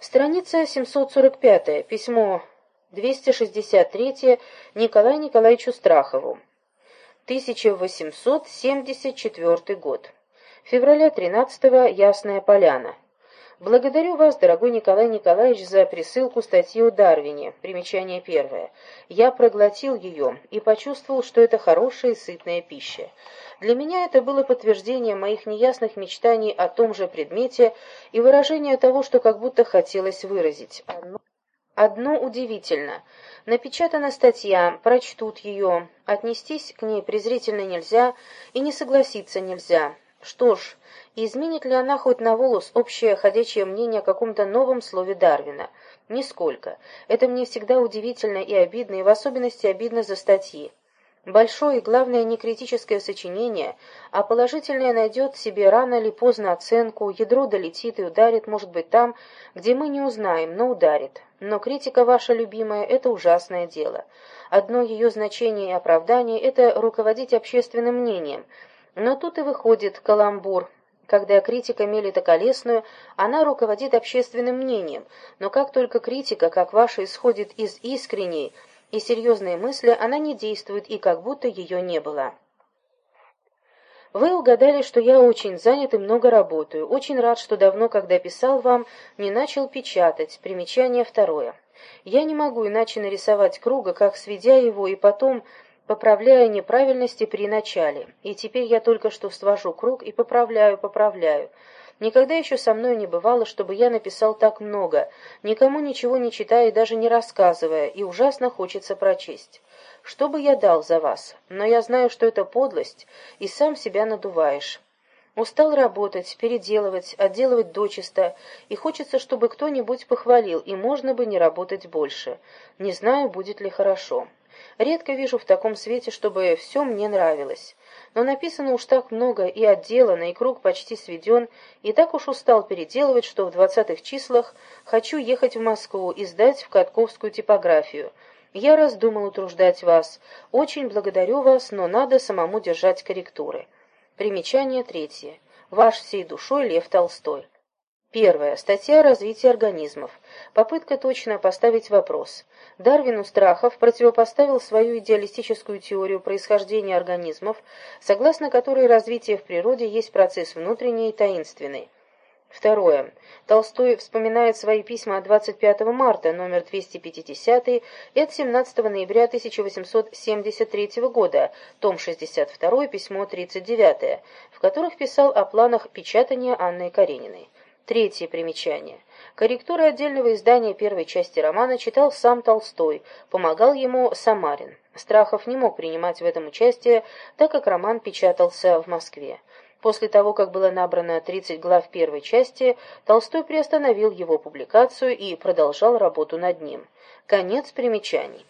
Страница 745, письмо 263 Николаю Николаевичу Страхову. 1874 год. Февраля 13 -го, Ясная Поляна. Благодарю вас, дорогой Николай Николаевич, за присылку статьи о Дарвине. Примечание первое. Я проглотил ее и почувствовал, что это хорошая и сытная пища. Для меня это было подтверждение моих неясных мечтаний о том же предмете и выражение того, что как будто хотелось выразить. Одно, удивительно. Напечатана статья, прочтут ее, отнестись к ней презрительно нельзя и не согласиться нельзя. Что ж, изменит ли она хоть на волос общее ходячее мнение о каком-то новом слове Дарвина? Нисколько. Это мне всегда удивительно и обидно, и в особенности обидно за статьи. Большое и, главное, не критическое сочинение, а положительное найдет себе рано или поздно оценку, ядро долетит и ударит, может быть, там, где мы не узнаем, но ударит. Но критика ваша любимая – это ужасное дело. Одно ее значение и оправдание – это руководить общественным мнением. Но тут и выходит каламбур. Когда критика мелит околесную, она руководит общественным мнением, но как только критика, как ваша, исходит из искренней – и серьезные мысли, она не действует и как будто ее не было. Вы угадали, что я очень занят и много работаю. Очень рад, что давно, когда писал вам, не начал печатать. Примечание второе. Я не могу иначе нарисовать круга, как сведя его и потом поправляя неправильности при начале. И теперь я только что свожу круг и поправляю, поправляю. Никогда еще со мной не бывало, чтобы я написал так много, никому ничего не читая и даже не рассказывая, и ужасно хочется прочесть. Что бы я дал за вас? Но я знаю, что это подлость, и сам себя надуваешь. Устал работать, переделывать, отделывать дочисто, и хочется, чтобы кто-нибудь похвалил, и можно бы не работать больше. Не знаю, будет ли хорошо. Редко вижу в таком свете, чтобы все мне нравилось. Но написано уж так много, и отделано, и круг почти сведен, и так уж устал переделывать, что в двадцатых числах хочу ехать в Москву и сдать в Катковскую типографию. Я раздумал утруждать вас. Очень благодарю вас, но надо самому держать корректуры. Примечание третье. Ваш всей душой Лев Толстой. Первое. Статья «Развитие организмов». Попытка точно поставить вопрос. Дарвин у Страхов противопоставил свою идеалистическую теорию происхождения организмов, согласно которой развитие в природе есть процесс внутренний и таинственный. Второе. Толстой вспоминает свои письма от 25 марта, номер 250, и от 17 ноября 1873 года, том 62, письмо 39, в которых писал о планах печатания Анны Карениной. Третье примечание. Корректуру отдельного издания первой части романа читал сам Толстой, помогал ему Самарин. Страхов не мог принимать в этом участие, так как роман печатался в Москве. После того, как было набрано 30 глав первой части, Толстой приостановил его публикацию и продолжал работу над ним. Конец примечаний.